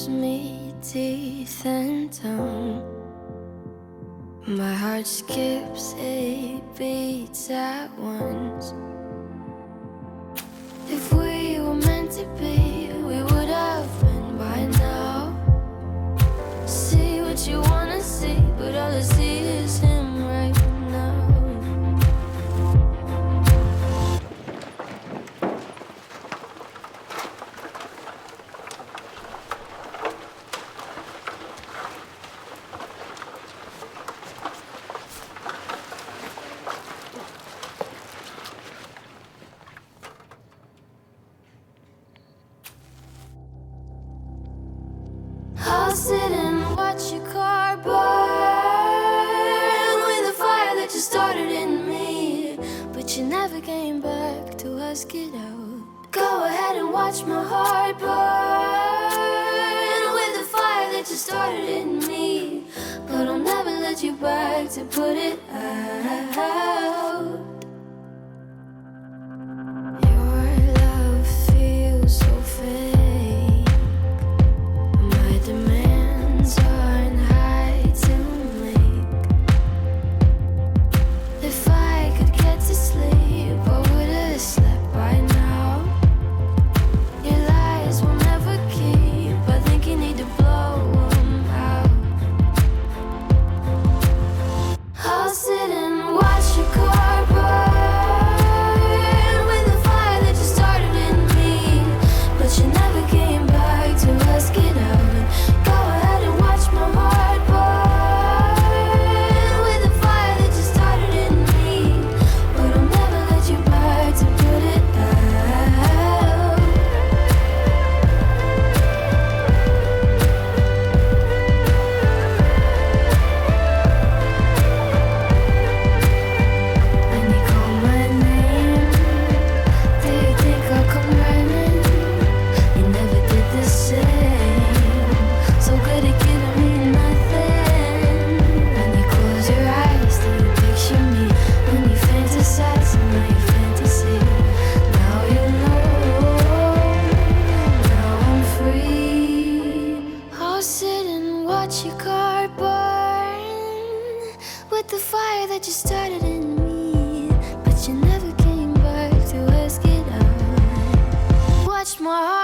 gives me teeth and tongue. My heart skips eight beats at once. If we were meant to be, we would have been by now. See what you wanna see, but all I see sit and watch your car burn with the fire that you started in me. But you never came back to ask it out. Go ahead and watch my heart burn with the fire that you started in me. But I'll never let you back to put it out. With the fire that you started in me, but you never came back to ask it out. Watch my heart.